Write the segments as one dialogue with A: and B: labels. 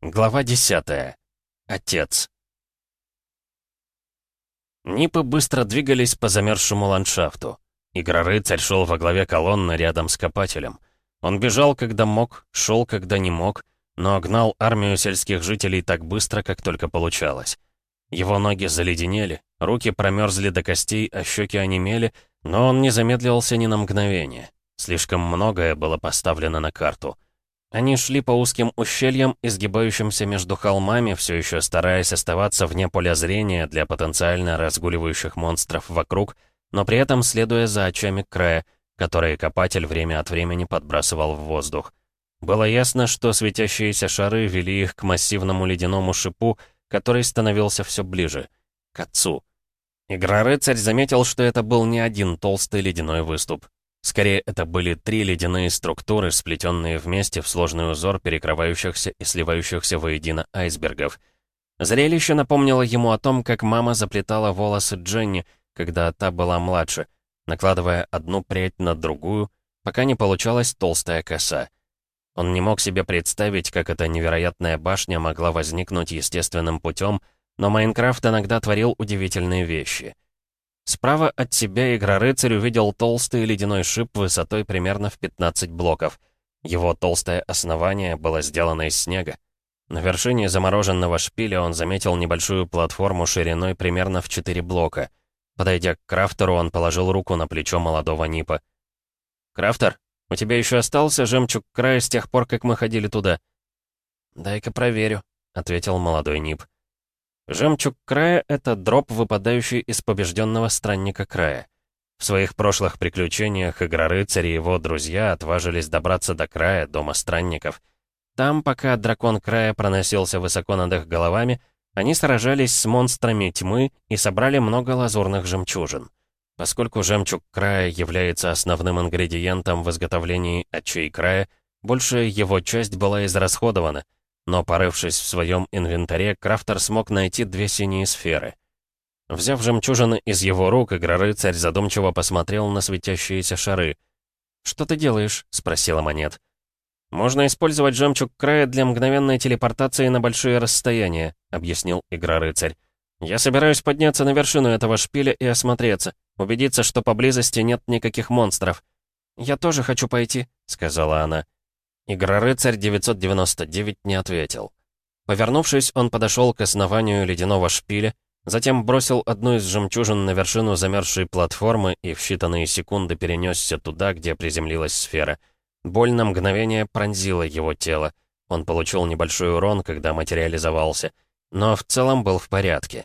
A: Глава 10. Отец. Нипы быстро двигались по замерзшему ландшафту. Игрорыцарь шел во главе колонны рядом с копателем. Он бежал, когда мог, шел, когда не мог, но гнал армию сельских жителей так быстро, как только получалось. Его ноги заледенели, руки промерзли до костей, а щеки онемели, но он не замедлился ни на мгновение. Слишком многое было поставлено на карту — они шли по узким ущельям, изгибающимся между холмами, все еще стараясь оставаться вне поля зрения для потенциально разгуливающих монстров вокруг, но при этом следуя за очами края, которые копатель время от времени подбрасывал в воздух. Было ясно, что светящиеся шары вели их к массивному ледяному шипу, который становился все ближе, к отцу. Игрорыцарь заметил, что это был не один толстый ледяной выступ. Скорее, это были три ледяные структуры, сплетенные вместе в сложный узор перекрывающихся и сливающихся воедино айсбергов. Зрелище напомнило ему о том, как мама заплетала волосы Дженни, когда та была младше, накладывая одну прядь на другую, пока не получалась толстая коса. Он не мог себе представить, как эта невероятная башня могла возникнуть естественным путем, но Майнкрафт иногда творил удивительные вещи — Справа от себя Игрорыцарь увидел толстый ледяной шип высотой примерно в 15 блоков. Его толстое основание было сделано из снега. На вершине замороженного шпиля он заметил небольшую платформу шириной примерно в 4 блока. Подойдя к Крафтеру, он положил руку на плечо молодого Нипа. «Крафтер, у тебя еще остался жемчуг края с тех пор, как мы ходили туда?» «Дай-ка проверю», — ответил молодой Нип. Жемчуг края — это дроп, выпадающий из побежденного странника края. В своих прошлых приключениях Игрорыцарь и его друзья отважились добраться до края, дома странников. Там, пока дракон края проносился высоко над их головами, они сражались с монстрами тьмы и собрали много лазурных жемчужин. Поскольку жемчуг края является основным ингредиентом в изготовлении очей края, большая его часть была израсходована — но, порывшись в своем инвентаре, Крафтер смог найти две синие сферы. Взяв жемчужины из его рук, Игрорыцарь задумчиво посмотрел на светящиеся шары. «Что ты делаешь?» — спросила Монет. «Можно использовать жемчуг края для мгновенной телепортации на большие расстояния», — объяснил Игрорыцарь. «Я собираюсь подняться на вершину этого шпиля и осмотреться, убедиться, что поблизости нет никаких монстров». «Я тоже хочу пойти», — сказала она. Игрорыцарь 999 не ответил. Повернувшись, он подошел к основанию ледяного шпиля, затем бросил одну из жемчужин на вершину замерзшей платформы и в считанные секунды перенесся туда, где приземлилась сфера. Боль на мгновение пронзила его тело. Он получил небольшой урон, когда материализовался, но в целом был в порядке.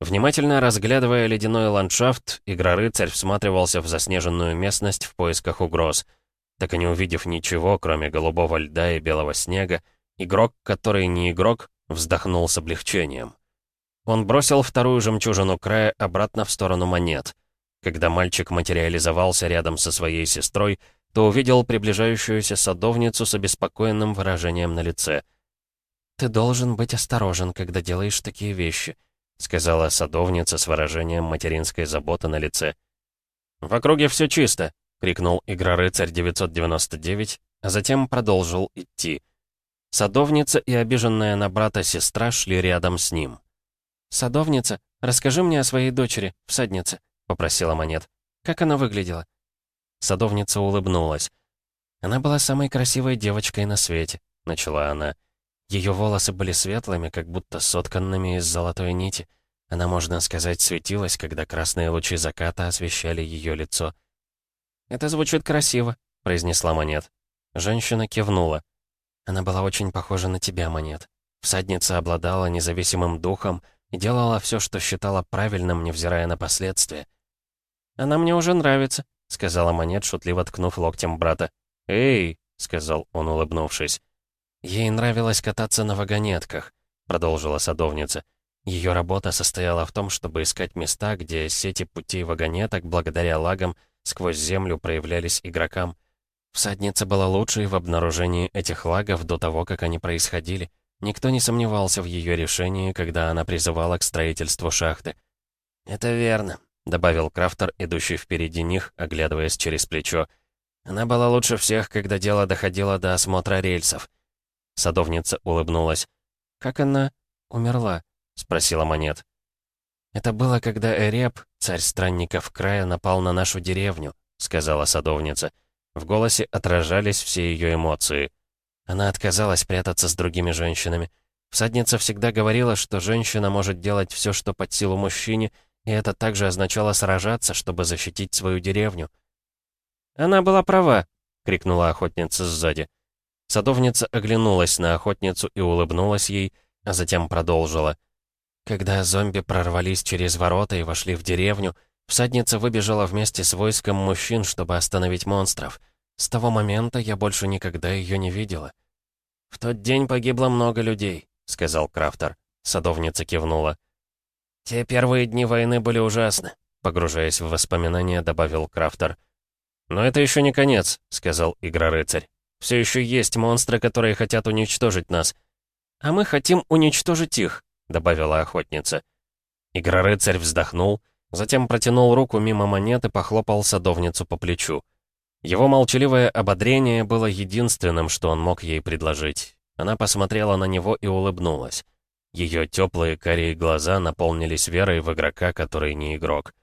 A: Внимательно разглядывая ледяной ландшафт, Игрорыцарь всматривался в заснеженную местность в поисках угроз — так и не увидев ничего, кроме голубого льда и белого снега, игрок, который не игрок, вздохнул с облегчением. Он бросил вторую жемчужину края обратно в сторону монет. Когда мальчик материализовался рядом со своей сестрой, то увидел приближающуюся садовницу с обеспокоенным выражением на лице. «Ты должен быть осторожен, когда делаешь такие вещи», сказала садовница с выражением материнской заботы на лице. «В округе все чисто», — крикнул Игрорыцарь 999, а затем продолжил идти. Садовница и обиженная на брата сестра шли рядом с ним. «Садовница, расскажи мне о своей дочери, всаднице», — попросила Монет. «Как она выглядела?» Садовница улыбнулась. «Она была самой красивой девочкой на свете», — начала она. Ее волосы были светлыми, как будто сотканными из золотой нити. Она, можно сказать, светилась, когда красные лучи заката освещали ее лицо. «Это звучит красиво», — произнесла Монет. Женщина кивнула. Она была очень похожа на тебя, Монет. Всадница обладала независимым духом и делала все, что считала правильным, невзирая на последствия. «Она мне уже нравится», — сказала Монет, шутливо ткнув локтем брата. «Эй», — сказал он, улыбнувшись. «Ей нравилось кататься на вагонетках», — продолжила садовница. Ее работа состояла в том, чтобы искать места, где сети путей вагонеток, благодаря лагам, сквозь землю проявлялись игрокам. Всадница была лучшей в обнаружении этих лагов до того, как они происходили. Никто не сомневался в ее решении, когда она призывала к строительству шахты. «Это верно», — добавил Крафтер, идущий впереди них, оглядываясь через плечо. «Она была лучше всех, когда дело доходило до осмотра рельсов». Садовница улыбнулась. как она умерла?» — спросила Монет. «Это было, когда Эреб, царь странников края, напал на нашу деревню», — сказала садовница. В голосе отражались все ее эмоции. Она отказалась прятаться с другими женщинами. Всадница всегда говорила, что женщина может делать все, что под силу мужчине, и это также означало сражаться, чтобы защитить свою деревню. «Она была права», — крикнула охотница сзади. Садовница оглянулась на охотницу и улыбнулась ей, а затем продолжила. Когда зомби прорвались через ворота и вошли в деревню, всадница выбежала вместе с войском мужчин, чтобы остановить монстров. С того момента я больше никогда ее не видела. «В тот день погибло много людей», — сказал Крафтер. Садовница кивнула. «Те первые дни войны были ужасны», — погружаясь в воспоминания, добавил Крафтер. «Но это еще не конец», — сказал Игрорыцарь. «Все еще есть монстры, которые хотят уничтожить нас. А мы хотим уничтожить их», — добавила охотница. Игрорыцарь вздохнул, затем протянул руку мимо монет и похлопал садовницу по плечу. Его молчаливое ободрение было единственным, что он мог ей предложить. Она посмотрела на него и улыбнулась. Ее теплые карие глаза наполнились верой в игрока, который не игрок.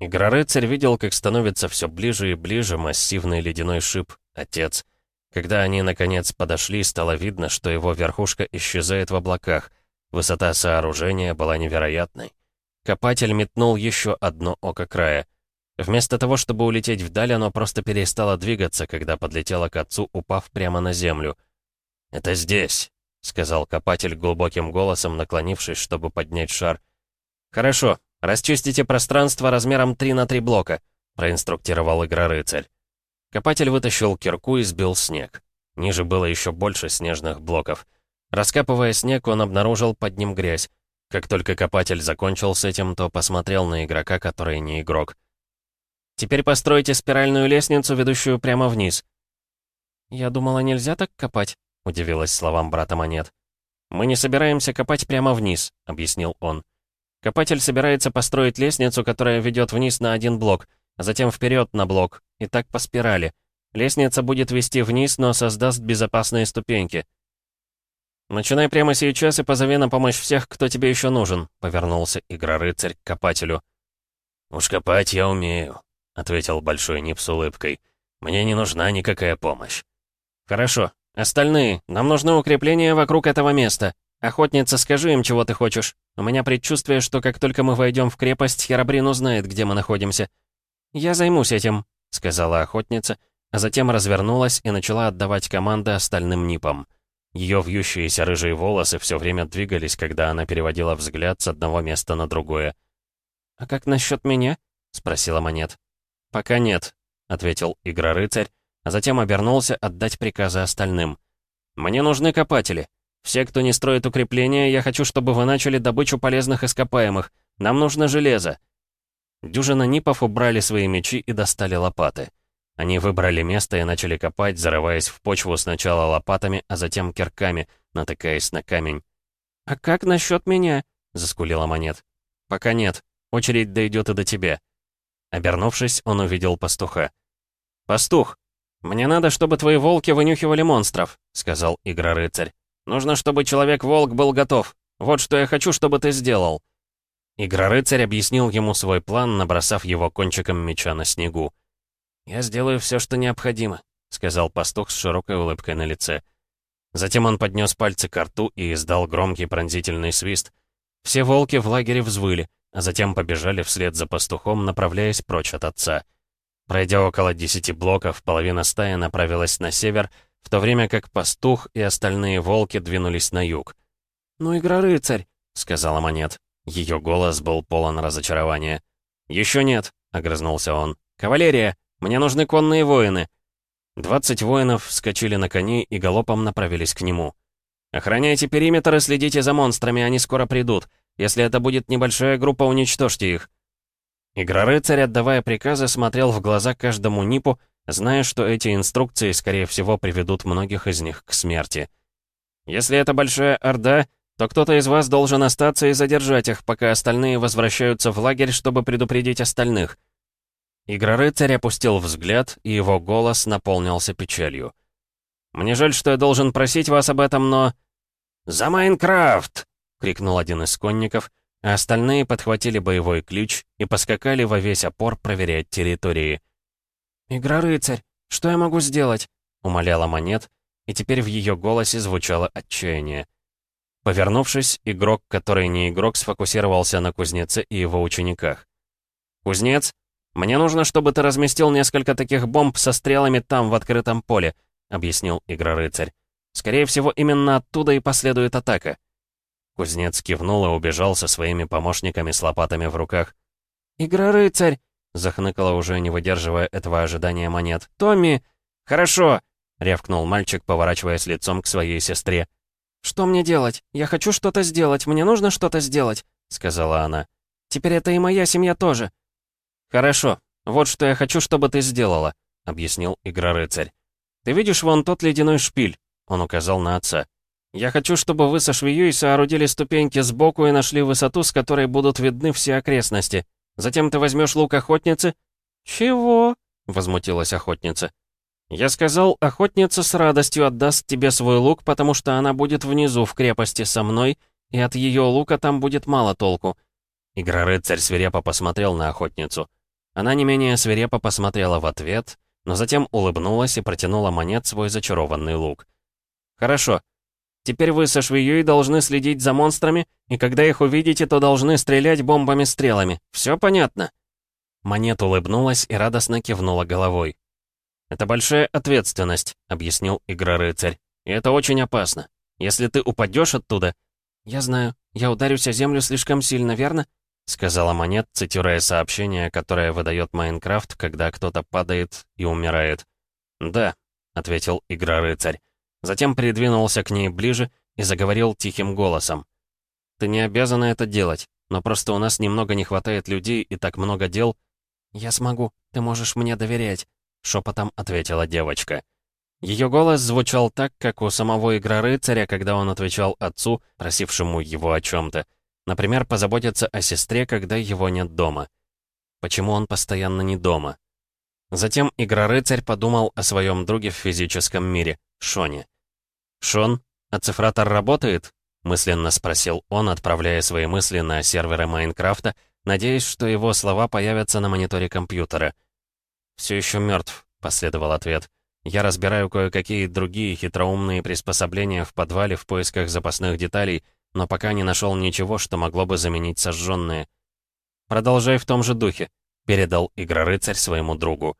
A: Игрорыцарь видел, как становится все ближе и ближе массивный ледяной шип, отец. Когда они, наконец, подошли, стало видно, что его верхушка исчезает в облаках. Высота сооружения была невероятной. Копатель метнул еще одно око края. Вместо того, чтобы улететь вдаль, оно просто перестало двигаться, когда подлетело к отцу, упав прямо на землю. «Это здесь», — сказал копатель глубоким голосом, наклонившись, чтобы поднять шар. «Хорошо, расчистите пространство размером 3 на 3 блока», — проинструктировал игрорыцарь. Копатель вытащил кирку и сбил снег. Ниже было еще больше снежных блоков. Раскапывая снег, он обнаружил под ним грязь. Как только копатель закончил с этим, то посмотрел на игрока, который не игрок. «Теперь постройте спиральную лестницу, ведущую прямо вниз». «Я думала, нельзя так копать», — удивилась словам брата Монет. «Мы не собираемся копать прямо вниз», — объяснил он. «Копатель собирается построить лестницу, которая ведет вниз на один блок, а затем вперед на блок, и так по спирали. Лестница будет вести вниз, но создаст безопасные ступеньки». «Начинай прямо сейчас и позови на помощь всех, кто тебе еще нужен», — повернулся Игрорыцарь к копателю. «Уж копать я умею», — ответил Большой Нип с улыбкой. «Мне не нужна никакая помощь». «Хорошо. Остальные, нам нужно укрепление вокруг этого места. Охотница, скажи им, чего ты хочешь. У меня предчувствие, что как только мы войдем в крепость, Херабрин узнает, где мы находимся». «Я займусь этим», — сказала охотница, а затем развернулась и начала отдавать команды остальным Нипам. Ее вьющиеся рыжие волосы все время двигались, когда она переводила взгляд с одного места на другое. «А как насчет меня?» — спросила Монет. «Пока нет», — ответил Игрорыцарь, а затем обернулся отдать приказы остальным. «Мне нужны копатели. Все, кто не строит укрепления, я хочу, чтобы вы начали добычу полезных ископаемых. Нам нужно железо». Дюжина нипов убрали свои мечи и достали лопаты. Они выбрали место и начали копать, зарываясь в почву сначала лопатами, а затем кирками, натыкаясь на камень. «А как насчет меня?» — заскулила Монет. «Пока нет. Очередь дойдет и до тебя». Обернувшись, он увидел пастуха. «Пастух, мне надо, чтобы твои волки вынюхивали монстров», — сказал Игрорыцарь. «Нужно, чтобы Человек-волк был готов. Вот что я хочу, чтобы ты сделал». Игрорыцарь объяснил ему свой план, набросав его кончиком меча на снегу. «Я сделаю все, что необходимо», — сказал пастух с широкой улыбкой на лице. Затем он поднес пальцы к рту и издал громкий пронзительный свист. Все волки в лагере взвыли, а затем побежали вслед за пастухом, направляясь прочь от отца. Пройдя около десяти блоков, половина стаи направилась на север, в то время как пастух и остальные волки двинулись на юг. «Ну, игра-рыцарь», — сказала Монет. Ее голос был полон разочарования. «Еще нет», — огрызнулся он. «Кавалерия! Мне нужны конные воины!» Двадцать воинов вскочили на коней и галопом направились к нему. «Охраняйте периметр и следите за монстрами, они скоро придут. Если это будет небольшая группа, уничтожьте их». Игрорыцарь, отдавая приказы, смотрел в глаза каждому НИПу, зная, что эти инструкции, скорее всего, приведут многих из них к смерти. «Если это большая орда, то кто-то из вас должен остаться и задержать их, пока остальные возвращаются в лагерь, чтобы предупредить остальных». Игрорыцарь опустил взгляд, и его голос наполнился печалью. «Мне жаль, что я должен просить вас об этом, но...» «За Майнкрафт!» — крикнул один из конников, а остальные подхватили боевой ключ и поскакали во весь опор проверять территории.
B: «Игра-рыцарь, что я могу сделать?» — умоляла Монет, и теперь в ее голосе звучало отчаяние.
A: Повернувшись, игрок, который не игрок, сфокусировался на кузнеце и его учениках. «Кузнец, мне нужно, чтобы ты разместил несколько таких бомб со стрелами там, в открытом поле», — объяснил Игрорыцарь. «Скорее всего, именно оттуда и последует атака». Кузнец кивнул и убежал со своими помощниками с лопатами в руках.
B: «Игрорыцарь!» — захныкала уже, не выдерживая этого ожидания монет. «Томми!»
A: «Хорошо!» — рявкнул мальчик, поворачиваясь лицом к своей сестре.
B: «Что мне делать? Я хочу что-то сделать, мне нужно что-то сделать», — сказала она. «Теперь это и моя семья тоже».
A: «Хорошо. Вот что я хочу, чтобы ты сделала», — объяснил Игрорыцарь. «Ты видишь вон тот ледяной шпиль?» — он указал на отца. «Я хочу, чтобы вы со швеей соорудили ступеньки сбоку и нашли высоту, с которой будут видны все окрестности. Затем ты возьмешь лук охотницы».
B: «Чего?»
A: — возмутилась охотница. «Я сказал, охотница с радостью отдаст тебе свой лук, потому что она будет внизу в крепости со мной, и от ее лука там будет мало толку». Игрорыцарь свирепо посмотрел на охотницу. Она не менее свирепо посмотрела в ответ, но затем улыбнулась и протянула монет свой зачарованный лук. «Хорошо. Теперь вы со швеей должны следить за монстрами, и когда их увидите, то должны стрелять бомбами-стрелами. Все понятно?» Монет улыбнулась и радостно кивнула головой. «Это большая ответственность», — объяснил Игрорыцарь. «И это очень опасно. Если ты упадешь оттуда...»
B: «Я знаю. Я ударюсь о землю слишком сильно, верно?»
A: — сказала Монет, цитируя сообщение, которое выдает Майнкрафт, когда кто-то падает и умирает. «Да», — ответил Игрорыцарь. Затем придвинулся к ней ближе и заговорил тихим голосом. «Ты не обязана это делать, но просто у нас немного не хватает людей и так много дел».
B: «Я смогу. Ты можешь мне доверять»,
A: шепотом ответила девочка. Ее голос звучал так, как у самого игра-рыцаря, когда он отвечал отцу, просившему его о чем-то. Например, позаботиться о сестре, когда его нет дома. Почему он постоянно не дома? Затем игра-рыцарь подумал о своем друге в физическом мире, Шоне. «Шон, а цифратор работает?» — мысленно спросил он, отправляя свои мысли на серверы Майнкрафта, надеясь, что его слова появятся на мониторе компьютера. «Все еще мертв», — последовал ответ. «Я разбираю кое-какие другие хитроумные приспособления в подвале в поисках запасных деталей, но пока не нашел ничего, что могло бы заменить сожженные». «Продолжай в том же духе», — передал Игрорыцарь своему другу.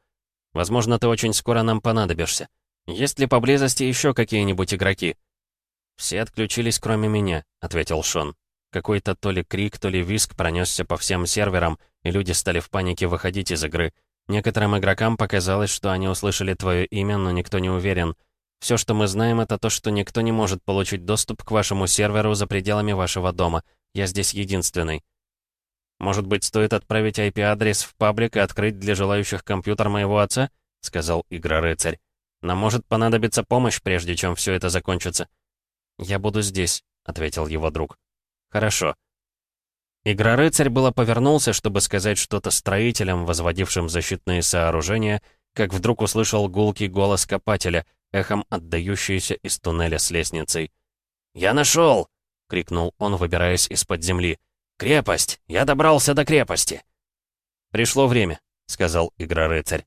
A: «Возможно, ты очень скоро нам понадобишься. Есть ли поблизости еще какие-нибудь игроки?» «Все отключились, кроме меня», — ответил Шон. Какой-то то ли крик, то ли виск пронесся по всем серверам, и люди стали в панике выходить из игры. Некоторым игрокам показалось, что они услышали твое имя, но никто не уверен. Все, что мы знаем, это то, что никто не может получить доступ к вашему серверу за пределами вашего дома. Я здесь единственный. Может быть, стоит отправить IP-адрес в паблик и открыть для желающих компьютер моего отца? Сказал Игра-рыцарь. Нам может понадобиться помощь, прежде чем все это закончится. Я буду здесь, ответил его друг. Хорошо. Игрорыцарь было повернулся, чтобы сказать что-то строителям, возводившим защитные сооружения, как вдруг услышал гулкий голос копателя, эхом отдающийся из туннеля с лестницей. «Я нашел!» — крикнул он, выбираясь из-под земли. «Крепость! Я добрался до крепости!» «Пришло время», — сказал Игрорыцарь.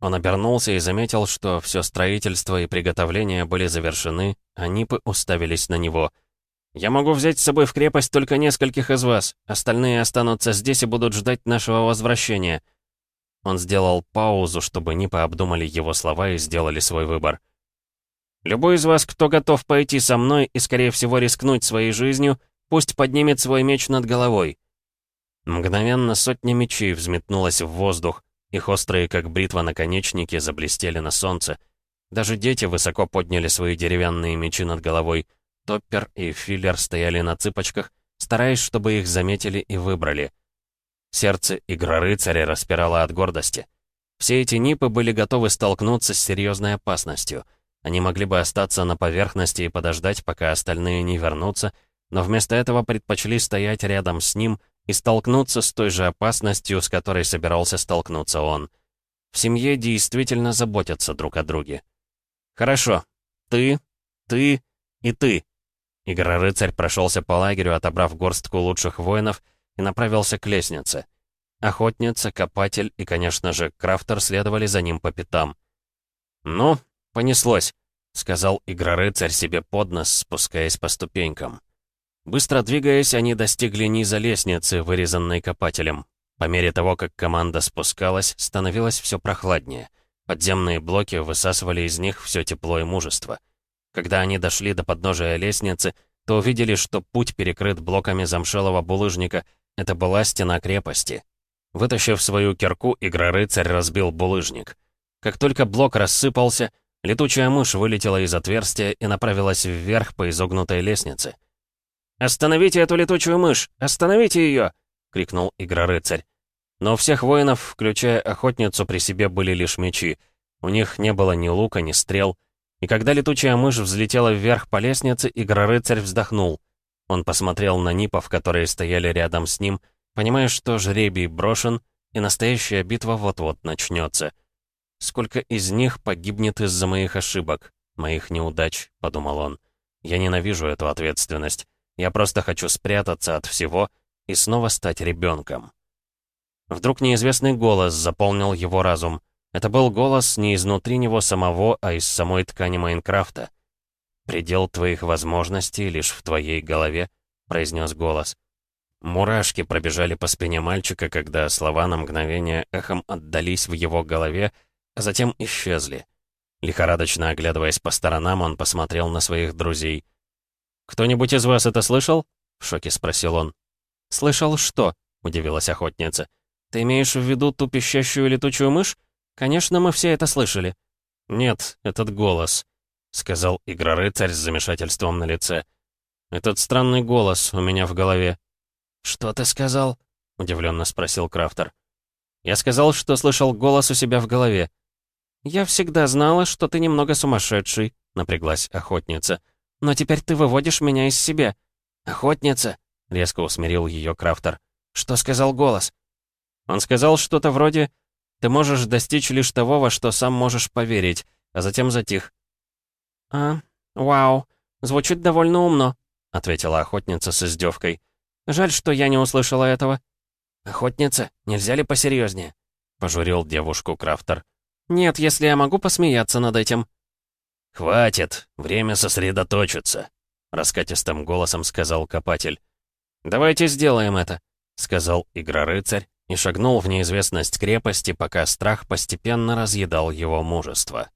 A: Он обернулся и заметил, что все строительство и приготовления были завершены, а Нипы уставились на него — «Я могу взять с собой в крепость только нескольких из вас. Остальные останутся здесь и будут ждать нашего возвращения». Он сделал паузу, чтобы не пообдумали его слова и сделали свой выбор. «Любой из вас, кто готов пойти со мной и, скорее всего, рискнуть своей жизнью, пусть поднимет свой меч над головой». Мгновенно сотня мечей взметнулась в воздух, их острые, как бритва, наконечники заблестели на солнце. Даже дети высоко подняли свои деревянные мечи над головой — Топпер и Филлер стояли на цыпочках, стараясь, чтобы их заметили и выбрали. Сердце игрорыцаря распирало от гордости. Все эти нипы были готовы столкнуться с серьезной опасностью. Они могли бы остаться на поверхности и подождать, пока остальные не вернутся, но вместо этого предпочли стоять рядом с ним и столкнуться с той же опасностью, с которой собирался столкнуться он. В семье действительно заботятся друг о друге. «Хорошо. Ты, ты и ты», Игрорыцарь прошелся по лагерю, отобрав горстку лучших воинов, и направился к лестнице. Охотница, копатель и, конечно же, крафтер следовали за ним по пятам. «Ну, понеслось», — сказал Игрорыцарь себе под нос, спускаясь по ступенькам. Быстро двигаясь, они достигли низа лестницы, вырезанной копателем. По мере того, как команда спускалась, становилось все прохладнее. Подземные блоки высасывали из них все тепло и мужество. Когда они дошли до подножия лестницы, то увидели, что путь перекрыт блоками замшелого булыжника. Это была стена крепости. Вытащив свою кирку, игрорыцарь разбил булыжник. Как только блок рассыпался, летучая мышь вылетела из отверстия и направилась вверх по изогнутой лестнице. «Остановите эту летучую мышь! Остановите ее!» — крикнул игрорыцарь. Но у всех воинов, включая охотницу, при себе были лишь мечи. У них не было ни лука, ни стрел. И когда летучая мышь взлетела вверх по лестнице, игрорыцарь вздохнул. Он посмотрел на нипов, которые стояли рядом с ним, понимая, что жребий брошен, и настоящая битва вот-вот начнется. «Сколько из них погибнет из-за моих ошибок, моих неудач», — подумал он. «Я ненавижу эту ответственность. Я просто хочу спрятаться от всего и снова стать ребенком». Вдруг неизвестный голос заполнил его разум. Это был голос не изнутри него самого, а из самой ткани Майнкрафта. «Предел твоих возможностей лишь в твоей голове», — произнес голос. Мурашки пробежали по спине мальчика, когда слова на мгновение эхом отдались в его голове, а затем исчезли. Лихорадочно оглядываясь по сторонам, он посмотрел на своих друзей. «Кто-нибудь из вас это слышал?» — в шоке спросил он. «Слышал что?» — удивилась охотница. «Ты имеешь в виду ту пищащую летучую мышь? Конечно, мы все это слышали». «Нет, этот голос», — сказал Игрорыцарь с замешательством на лице. «Этот странный голос у меня в голове. «Что ты сказал?» — удивленно спросил Крафтер. «Я сказал, что слышал голос у себя в голове». «Я всегда знала, что ты немного сумасшедший», — напряглась охотница. «Но теперь ты выводишь меня из себя». «Охотница?» — резко усмирил ее Крафтер. «Что сказал голос?» Он сказал что-то вроде «Ты можешь достичь лишь того, во что сам можешь поверить», а затем затих. «А, вау, звучит довольно умно», — ответила охотница с издевкой. Жаль, что я не услышала этого». «Охотница, нельзя ли посерьезнее?» — пожурил девушку Крафтер. «Нет, если я могу посмеяться над этим». «Хватит, время сосредоточиться», — раскатистым голосом сказал копатель.
B: «Давайте сделаем это», —
A: сказал Игрорыцарь и шагнул в неизвестность крепости, пока страх постепенно разъедал его мужество.